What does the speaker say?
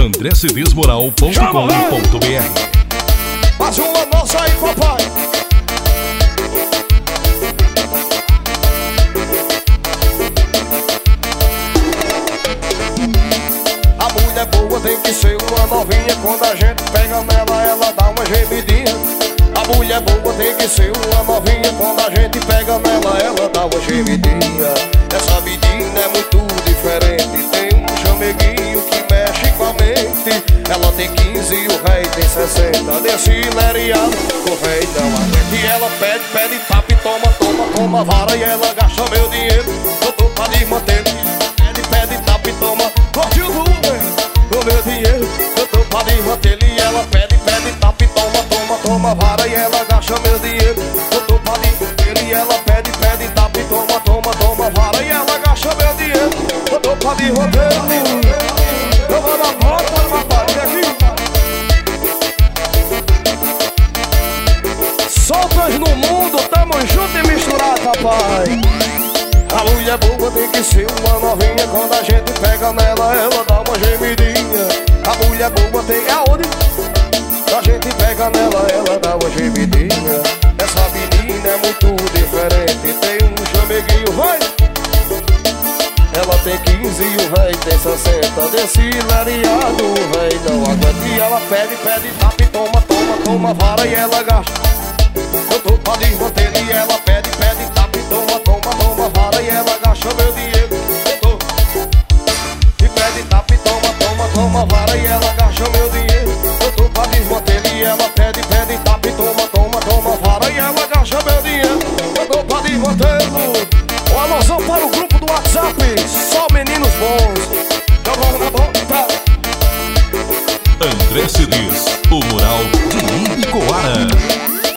andrecedesmoral.com.br Mais uma nossa aí, papai. A mulher boa tem que ser uma novinha. Quando a gente pega nela, ela dá uma gemidinha. A mulher boa tem que ser uma novinha. Quando a gente pega nela, ela dá uma gemidinha. Essa menina é muito diferente Ela tem 15 e o rei tem 60 Desse leriado, o rei não aguenta. E ela pede, pede, tapa e toma, toma, toma vara. E ela gasta meu dinheiro, eu tô pra desmanter Pede, pede, tapa e toma, corte o Uber O meu dinheiro, eu tô pra desmanter E ela pede, pede, tapa e toma, toma, toma vara A mulher boa tem que ser uma novinha. Quando a gente pega nela, ela dá uma gemidinha. A mulher boa tem. É aonde? A gente pega nela, ela dá uma gemidinha. Essa menina é muito diferente. Tem um chameguinho, vai! Ela tem 15 e o rei tem 60 Desse lariado o rei não aguenta E ela pede, pede, tapa e toma, toma, toma vara E ela gasta Eu tô pra desmanter desmanter Uma alusão para o grupo do WhatsApp. Só meninos bons. Então vamos na volta André Cedês, o mural de ninguém